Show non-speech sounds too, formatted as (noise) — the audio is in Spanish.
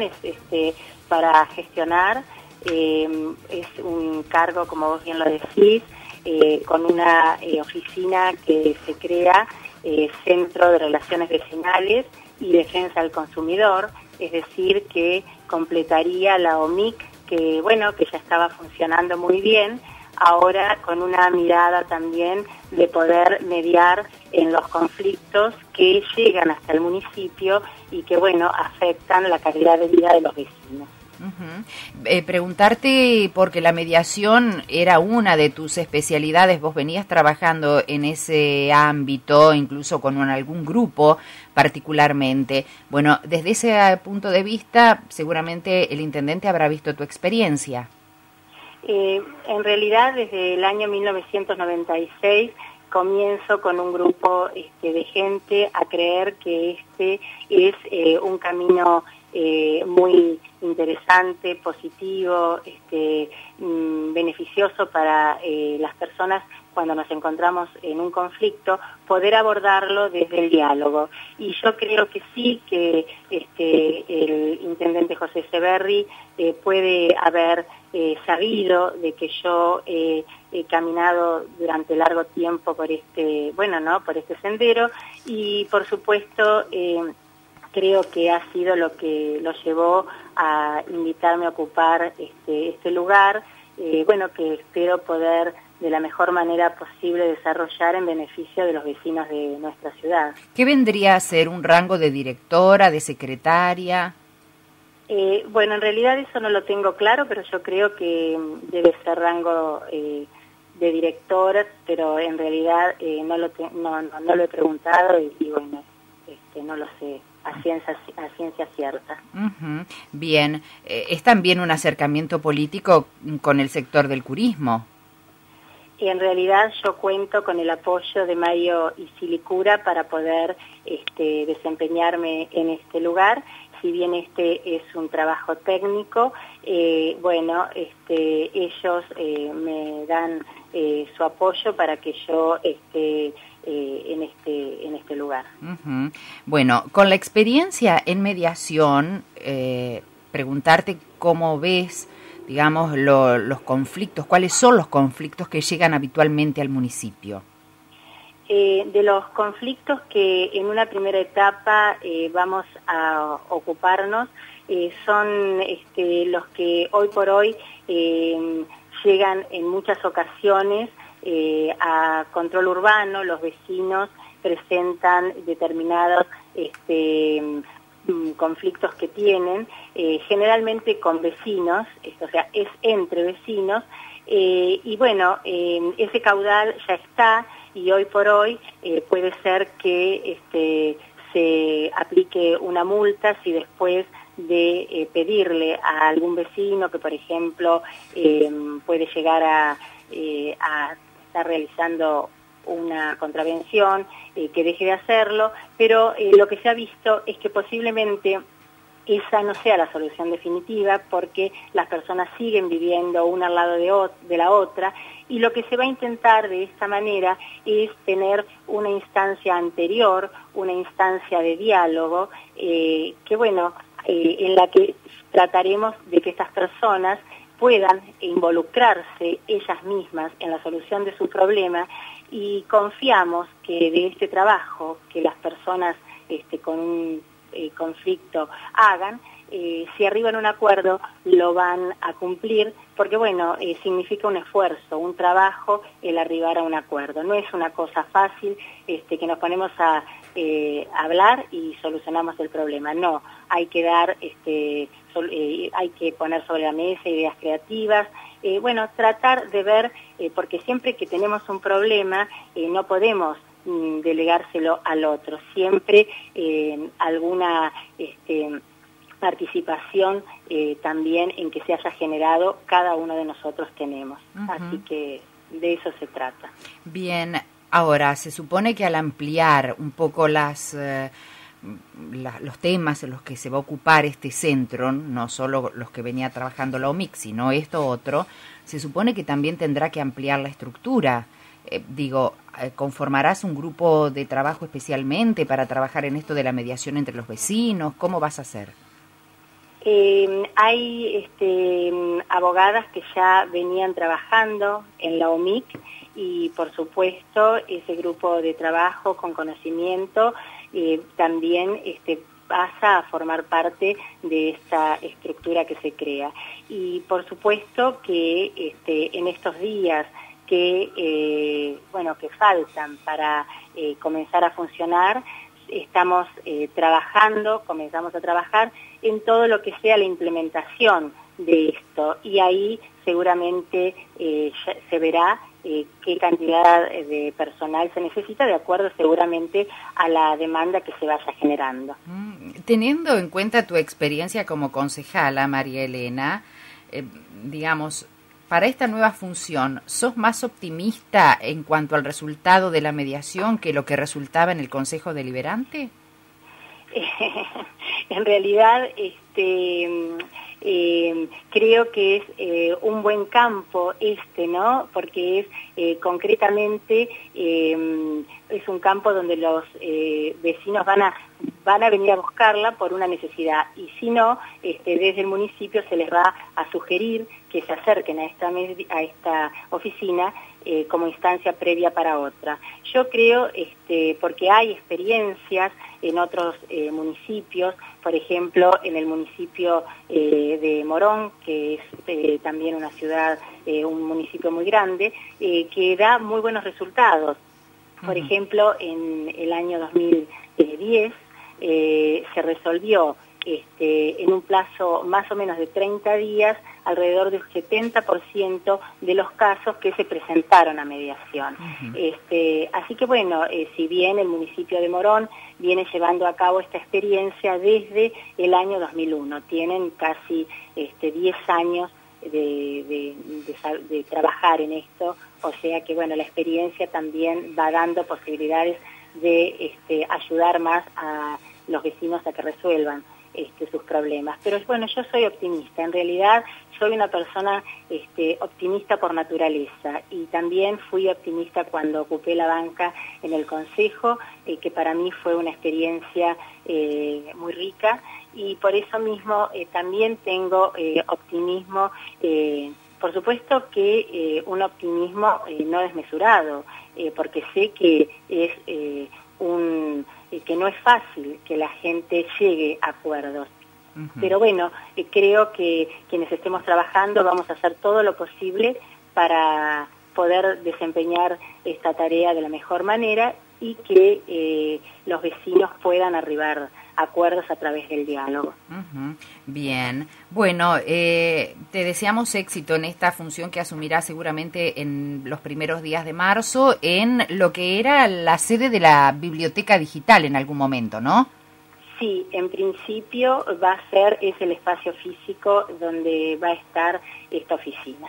este, para gestionar. Eh, es un cargo, como vos bien lo decís, eh, con una eh, oficina que se crea Centro de Relaciones Vecinales y Defensa del Consumidor, es decir, que completaría la OMIC, que bueno, que ya estaba funcionando muy bien, ahora con una mirada también de poder mediar en los conflictos que llegan hasta el municipio y que, bueno, afectan la calidad de vida de los vecinos. Eh, preguntarte, porque la mediación era una de tus especialidades, vos venías trabajando en ese ámbito, incluso con algún grupo particularmente. Bueno, desde ese punto de vista, seguramente el intendente habrá visto tu experiencia. Eh, en realidad, desde el año 1996 comienzo con un grupo este, de gente a creer que este es eh, un camino eh, muy interesante, positivo, este, mm, beneficioso para las personas cuando nos encontramos en un conflicto, poder abordarlo desde el diálogo. Y yo creo que sí que este, el intendente José Severri puede haber eh, sabido de que yo he caminado durante largo tiempo por este, bueno, ¿no? Por este sendero y por supuesto eh, creo que ha sido lo que lo llevó a invitarme a ocupar este, este lugar, eh, bueno, que espero poder de la mejor manera posible desarrollar en beneficio de los vecinos de nuestra ciudad. ¿Qué vendría a ser un rango de directora, de secretaria? Eh, bueno, en realidad eso no lo tengo claro, pero yo creo que debe ser rango eh, de director, pero en realidad eh, no, lo no, no, lo he preguntado y, bueno, este, no lo sé a ciencia, a ciencia cierta. Bien, ¿es también un acercamiento político con el sector del curismo? en realidad yo cuento con el apoyo de Mario Silicura para poder este, desempeñarme en este lugar si bien este es un trabajo técnico, eh, bueno, este, ellos eh, me dan eh, su apoyo para que yo esté en, este, en este lugar. Bueno, con la experiencia en mediación, preguntarte cómo ves, digamos, los conflictos, cuáles son los conflictos que llegan habitualmente al municipio. Eh, de los conflictos que en una primera etapa eh, vamos a ocuparnos eh, son este, los que hoy por hoy llegan en muchas ocasiones a control urbano, los vecinos presentan determinados este, mm, conflictos que tienen, generalmente con vecinos, o sea, es entre vecinos, y bueno, ese caudal ya está, y hoy por hoy eh, puede ser que este, se aplique una multa si después de eh, pedirle a algún vecino que, por ejemplo, em, puede llegar eh, a, estar realizando una contravención, que deje de hacerlo, pero lo que se ha visto es que posiblemente esa no sea la solución definitiva porque las personas siguen viviendo una al lado de, la otra y lo que se va a intentar de esta manera es tener una instancia anterior, una instancia de diálogo, eh, que bueno, eh, en la que trataremos de que estas personas puedan involucrarse ellas mismas en la solución de su problema y confiamos que de este trabajo que las personas este, con un eh, conflicto hagan, eh, si arriban un acuerdo lo van a cumplir, porque bueno, eh, significa un esfuerzo, un trabajo el arribar a un acuerdo. No es una cosa fácil este, que nos ponemos a hablar y solucionamos el problema. No, hay que dar, este, hay que poner sobre la mesa ideas creativas, bueno, tratar de ver, porque siempre que tenemos un problema no podemos delegárselo al otro. Siempre eh, alguna este, participación eh, también en que se haya generado cada uno de nosotros tenemos. Así que de eso se trata. Bien, ahora se supone que al ampliar un poco las... Eh, los temas en los que se va a ocupar este centro, no solo los que venía trabajando la OMIC, sino esto otro, se supone que también tendrá que ampliar la estructura. Digo, eh, ¿Conformarás un grupo de trabajo especialmente para trabajar en esto de la mediación entre los vecinos? ¿Cómo vas a hacer? Eh, hay este, abogadas que ya venían trabajando en la OMIC y por supuesto ese grupo de trabajo con conocimiento eh, también este, pasa a formar parte de esta estructura que se crea. Y por supuesto que este, en estos días que, eh, bueno, que faltan para eh, comenzar a funcionar, estamos eh, trabajando, comenzamos a trabajar en todo lo que sea la implementación de esto y ahí seguramente se verá qué cantidad de personal se necesita de acuerdo seguramente a la demanda que se vaya generando. Mm, teniendo en cuenta tu experiencia como concejala, María Elena, digamos, para esta nueva función, ¿sos más optimista en cuanto al resultado de la mediación que lo que resultaba en el Consejo Deliberante? (laughs) en realidad, este, eh, creo que es eh, un buen campo este, ¿no? Porque es eh, concretamente es un campo donde los vecinos van a van a venir a buscarla por una necesidad y si no, este, desde el municipio se les va a sugerir que se acerquen a esta, a esta oficina eh, como instancia previa para otra. Yo creo, este, porque hay experiencias en otros eh, municipios, por ejemplo, en el municipio eh, de Morón, que es también una ciudad, un municipio muy grande, que da muy buenos resultados. Por ejemplo, en el año 2010, eh, se resolvió este, en un plazo más o menos de 30 días alrededor del 70% de los casos que se presentaron a mediación. este, así que bueno, eh, si bien el municipio de Morón viene llevando a cabo esta experiencia desde el año 2001, tienen casi este, 10 años de, de, trabajar en esto, o sea que bueno, la experiencia también va dando posibilidades de este, ayudar más a los vecinos a que resuelvan este, sus problemas. Pero bueno, yo soy optimista, en realidad soy una persona este, optimista por naturaleza. Y también fui optimista cuando ocupé la banca en el Consejo, eh, que para mí fue una experiencia eh, muy rica. Y por eso mismo eh, también tengo optimismo, por supuesto que un optimismo no desmesurado, porque sé que es un que no es fácil que la gente llegue a acuerdos. Pero bueno, eh, creo que quienes estemos trabajando vamos a hacer todo lo posible para poder desempeñar esta tarea de la mejor manera y que eh, los vecinos puedan arribar acuerdos a través del diálogo. Bien, bueno, eh, te deseamos éxito en esta función que asumirá seguramente en los primeros días de marzo en lo que era la sede de la biblioteca digital en algún momento, ¿no? Sí, en principio va a ser, es el espacio físico donde va a estar esta oficina.